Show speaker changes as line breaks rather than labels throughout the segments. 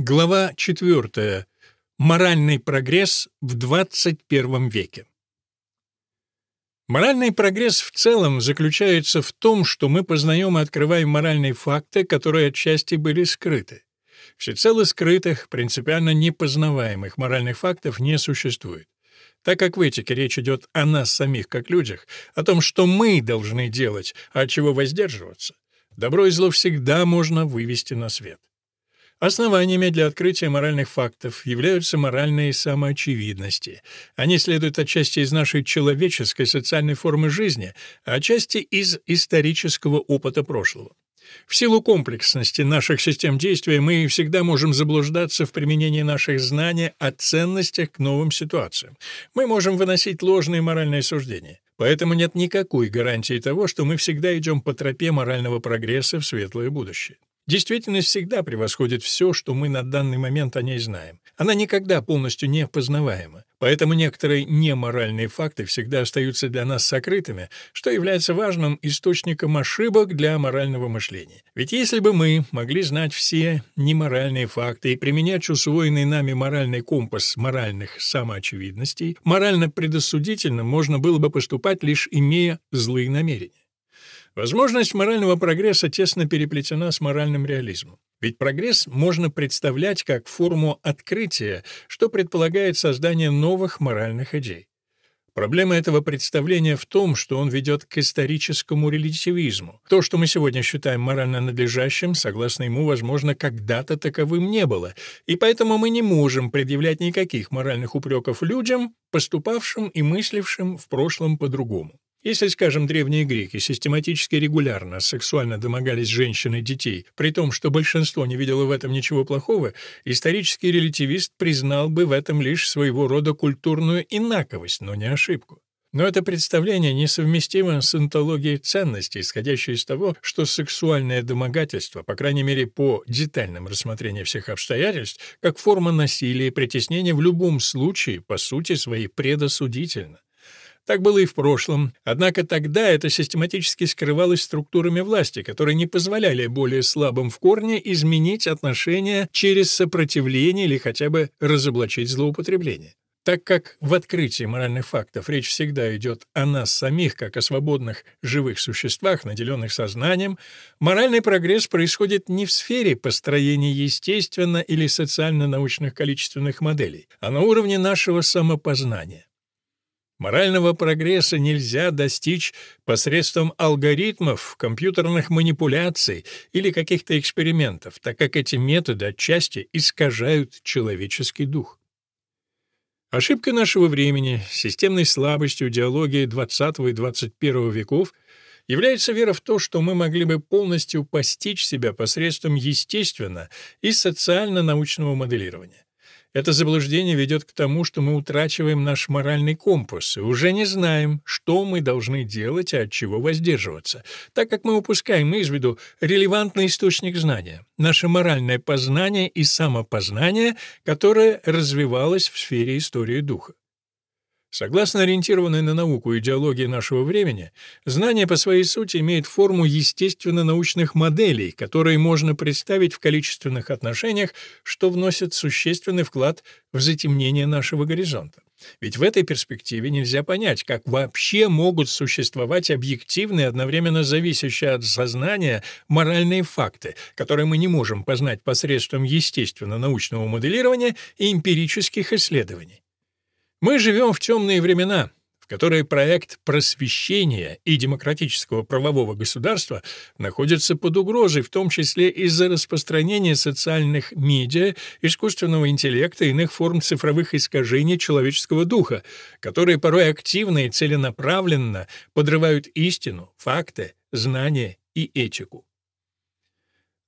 Глава 4. Моральный прогресс в 21 веке. Моральный прогресс в целом заключается в том, что мы познаем и открываем моральные факты, которые отчасти были скрыты. Всецело скрытых, принципиально непознаваемых моральных фактов не существует. Так как в этике речь идет о нас самих как людях, о том, что мы должны делать, а от чего воздерживаться, добро и зло всегда можно вывести на свет. Основаниями для открытия моральных фактов являются моральные самоочевидности. Они следуют отчасти из нашей человеческой социальной формы жизни, а отчасти из исторического опыта прошлого. В силу комплексности наших систем действия мы всегда можем заблуждаться в применении наших знаний о ценностях к новым ситуациям. Мы можем выносить ложные моральные суждения. Поэтому нет никакой гарантии того, что мы всегда идем по тропе морального прогресса в светлое будущее. Действительность всегда превосходит все, что мы на данный момент о ней знаем. Она никогда полностью не познаваема. Поэтому некоторые неморальные факты всегда остаются для нас сокрытыми, что является важным источником ошибок для морального мышления. Ведь если бы мы могли знать все неморальные факты и применять усвоенный нами моральный компас моральных самоочевидностей, морально предосудительно можно было бы поступать лишь имея злые намерения. Возможность морального прогресса тесно переплетена с моральным реализмом. Ведь прогресс можно представлять как форму открытия, что предполагает создание новых моральных идей. Проблема этого представления в том, что он ведет к историческому релятивизму. То, что мы сегодня считаем морально надлежащим, согласно ему, возможно, когда-то таковым не было, и поэтому мы не можем предъявлять никаких моральных упреков людям, поступавшим и мыслившим в прошлом по-другому. Если, скажем, древние греки систематически регулярно сексуально домогались женщин и детей, при том, что большинство не видело в этом ничего плохого, исторический релятивист признал бы в этом лишь своего рода культурную инаковость, но не ошибку. Но это представление несовместимо с онтологией ценностей, исходящей из того, что сексуальное домогательство, по крайней мере по детальному рассмотрению всех обстоятельств, как форма насилия и притеснения в любом случае, по сути своей, предосудительно. Так было и в прошлом, однако тогда это систематически скрывалось структурами власти, которые не позволяли более слабым в корне изменить отношения через сопротивление или хотя бы разоблачить злоупотребление. Так как в открытии моральных фактов речь всегда идет о нас самих, как о свободных живых существах, наделенных сознанием, моральный прогресс происходит не в сфере построения естественно- или социально-научных количественных моделей, а на уровне нашего самопознания. Морального прогресса нельзя достичь посредством алгоритмов, компьютерных манипуляций или каких-то экспериментов, так как эти методы отчасти искажают человеческий дух. Ошибка нашего времени, системной слабостью идеологии XX и XXI веков является вера в то, что мы могли бы полностью постичь себя посредством естественно и социально-научного моделирования. Это заблуждение ведет к тому, что мы утрачиваем наш моральный компас и уже не знаем, что мы должны делать и от чего воздерживаться, так как мы упускаем из виду релевантный источник знания, наше моральное познание и самопознание, которое развивалось в сфере истории духа. Согласно ориентированной на науку идеологии нашего времени, знание по своей сути имеет форму естественно-научных моделей, которые можно представить в количественных отношениях, что вносит существенный вклад в затемнение нашего горизонта. Ведь в этой перспективе нельзя понять, как вообще могут существовать объективные, одновременно зависящие от сознания, моральные факты, которые мы не можем познать посредством естественно-научного моделирования и эмпирических исследований. Мы живем в темные времена, в которые проект просвещения и демократического правового государства находится под угрозой, в том числе из-за распространения социальных медиа, искусственного интеллекта и иных форм цифровых искажений человеческого духа, которые порой активно и целенаправленно подрывают истину, факты, знания и этику.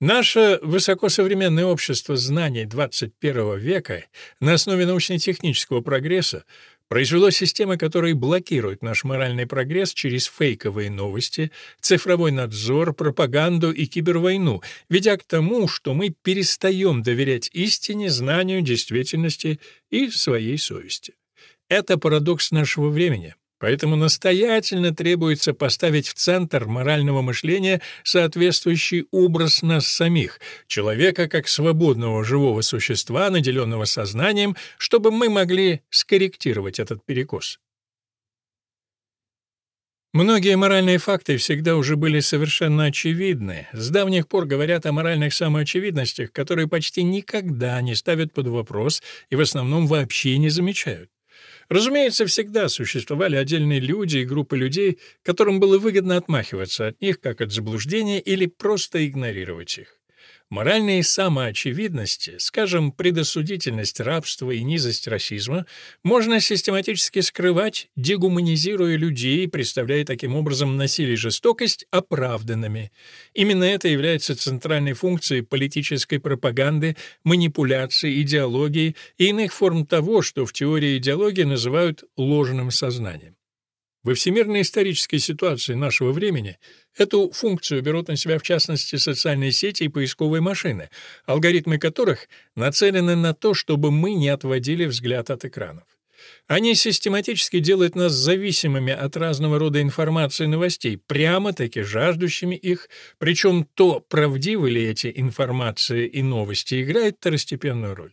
Наше высокосовременное общество знаний XXI века на основе научно-технического прогресса произвело системы, которые блокируют наш моральный прогресс через фейковые новости, цифровой надзор, пропаганду и кибервойну, ведя к тому, что мы перестаем доверять истине, знанию, действительности и своей совести. Это парадокс нашего времени, Поэтому настоятельно требуется поставить в центр морального мышления соответствующий образ нас самих, человека как свободного живого существа, наделенного сознанием, чтобы мы могли скорректировать этот перекос. Многие моральные факты всегда уже были совершенно очевидны. С давних пор говорят о моральных самоочевидностях, которые почти никогда не ставят под вопрос и в основном вообще не замечают. Разумеется, всегда существовали отдельные люди и группы людей, которым было выгодно отмахиваться от них как от заблуждения или просто игнорировать их. Моральные самоочевидности, скажем, предосудительность рабства и низость расизма, можно систематически скрывать, дегуманизируя людей, представляя таким образом насилие и жестокость оправданными. Именно это является центральной функцией политической пропаганды, манипуляции, идеологии и иных форм того, что в теории идеологии называют ложным сознанием. Во всемирной исторической ситуации нашего времени эту функцию берут на себя в частности социальные сети и поисковые машины, алгоритмы которых нацелены на то, чтобы мы не отводили взгляд от экранов. Они систематически делают нас зависимыми от разного рода информации и новостей, прямо-таки жаждущими их, причем то, правдивы ли эти информации и новости, играет второстепенную роль.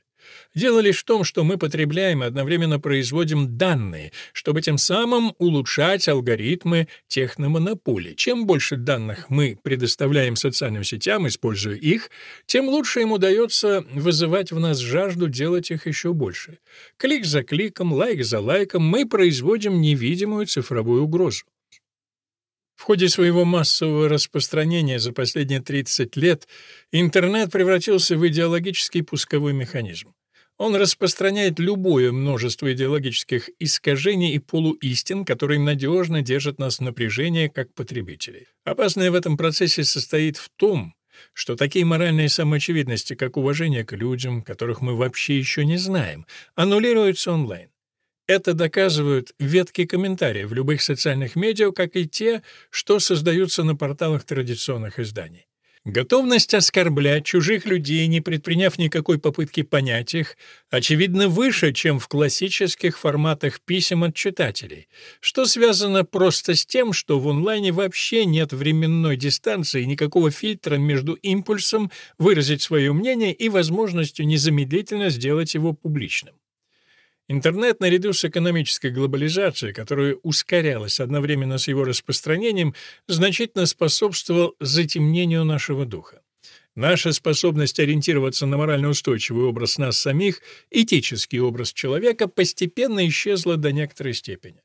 Дело лишь в том, что мы потребляем и одновременно производим данные, чтобы тем самым улучшать алгоритмы техномонополий. Чем больше данных мы предоставляем социальным сетям, используя их, тем лучше им удается вызывать в нас жажду делать их еще больше. Клик за кликом, лайк за лайком мы производим невидимую цифровую угрозу. В ходе своего массового распространения за последние 30 лет интернет превратился в идеологический пусковой механизм. Он распространяет любое множество идеологических искажений и полуистин, которые надежно держат нас в напряжении как потребителей. Опасное в этом процессе состоит в том, что такие моральные самоочевидности, как уважение к людям, которых мы вообще еще не знаем, аннулируются онлайн. Это доказывают ветки комментарии в любых социальных медиа, как и те, что создаются на порталах традиционных изданий. Готовность оскорблять чужих людей, не предприняв никакой попытки понять их, очевидно выше, чем в классических форматах писем от читателей, что связано просто с тем, что в онлайне вообще нет временной дистанции, никакого фильтра между импульсом выразить свое мнение и возможностью незамедлительно сделать его публичным. Интернет, наряду с экономической глобализацией, которая ускорялась одновременно с его распространением, значительно способствовал затемнению нашего духа. Наша способность ориентироваться на морально устойчивый образ нас самих, этический образ человека, постепенно исчезла до некоторой степени.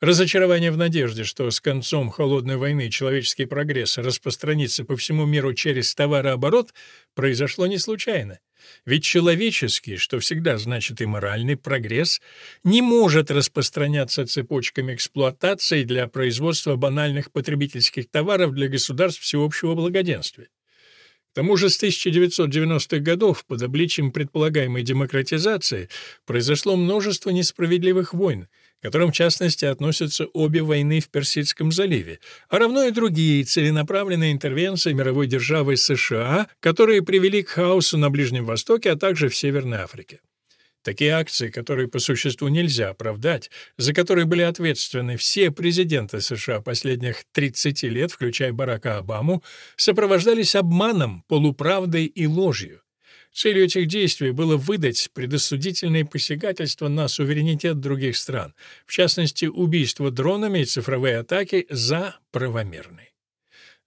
Разочарование в надежде, что с концом холодной войны человеческий прогресс распространится по всему миру через товарооборот, произошло не случайно. Ведь человеческий, что всегда значит и моральный прогресс, не может распространяться цепочками эксплуатации для производства банальных потребительских товаров для государств всеобщего благоденствия. К тому же с 1990-х годов под обличием предполагаемой демократизации произошло множество несправедливых войн, к которым в частности относятся обе войны в Персидском заливе, а равно и другие целенаправленные интервенции мировой державы США, которые привели к хаосу на Ближнем Востоке, а также в Северной Африке. Такие акции, которые по существу нельзя оправдать, за которые были ответственны все президенты США последних 30 лет, включая Барака Обаму, сопровождались обманом, полуправдой и ложью. Целью этих действий было выдать предосудительные посягательства на суверенитет других стран, в частности, убийство дронами и цифровые атаки за правомерные.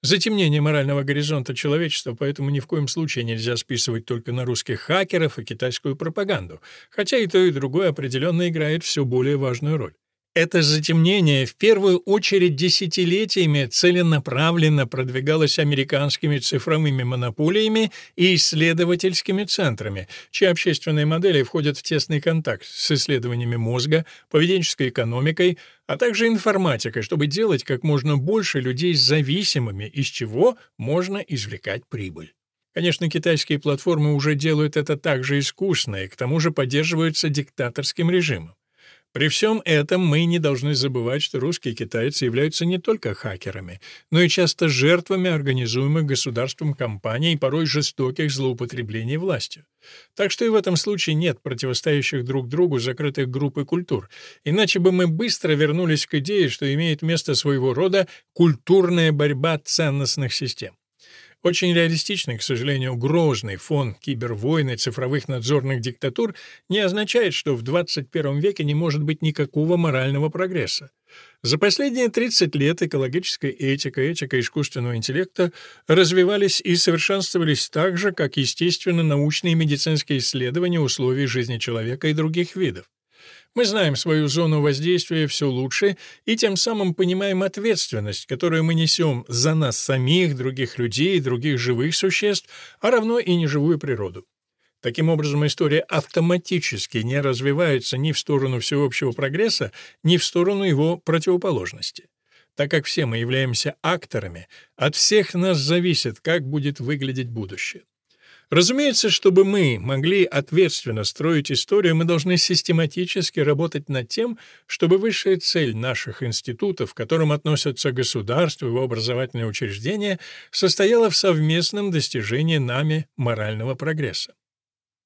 Затемнение морального горизонта человечества поэтому ни в коем случае нельзя списывать только на русских хакеров и китайскую пропаганду, хотя и то, и другое определенно играет все более важную роль. Это затемнение в первую очередь десятилетиями целенаправленно продвигалось американскими цифровыми монополиями и исследовательскими центрами, чьи общественные модели входят в тесный контакт с исследованиями мозга, поведенческой экономикой, а также информатикой, чтобы делать как можно больше людей зависимыми, из чего можно извлекать прибыль. Конечно, китайские платформы уже делают это так же искусно и к тому же поддерживаются диктаторским режимом. При всем этом мы не должны забывать, что русские китайцы являются не только хакерами, но и часто жертвами организуемых государством кампаний и порой жестоких злоупотреблений властью. Так что и в этом случае нет противостоящих друг другу закрытых групп и культур, иначе бы мы быстро вернулись к идее, что имеет место своего рода культурная борьба ценностных систем. Очень реалистичный, к сожалению, грозный фон кибервойны цифровых надзорных диктатур не означает, что в 21 веке не может быть никакого морального прогресса. За последние 30 лет экологическая этика, этика искусственного интеллекта развивались и совершенствовались так же, как естественно-научные и медицинские исследования условий жизни человека и других видов. Мы знаем свою зону воздействия все лучше и тем самым понимаем ответственность, которую мы несем за нас самих, других людей, других живых существ, а равно и неживую природу. Таким образом, история автоматически не развивается ни в сторону всеобщего прогресса, ни в сторону его противоположности. Так как все мы являемся акторами, от всех нас зависит, как будет выглядеть будущее. Разумеется, чтобы мы могли ответственно строить историю, мы должны систематически работать над тем, чтобы высшая цель наших институтов, к которым относятся государство и его образовательные учреждения, состояла в совместном достижении нами морального прогресса.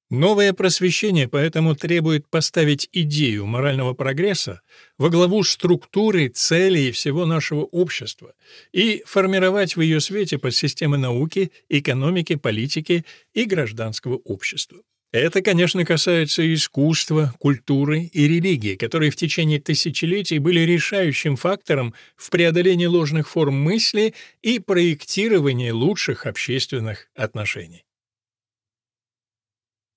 Новое просвещение поэтому требует поставить идею морального прогресса во главу структуры, целей всего нашего общества и формировать в ее свете подсистемы науки, экономики, политики и гражданского общества. Это, конечно, касается искусства, культуры и религии, которые в течение тысячелетий были решающим фактором в преодолении ложных форм мысли и проектировании лучших общественных отношений.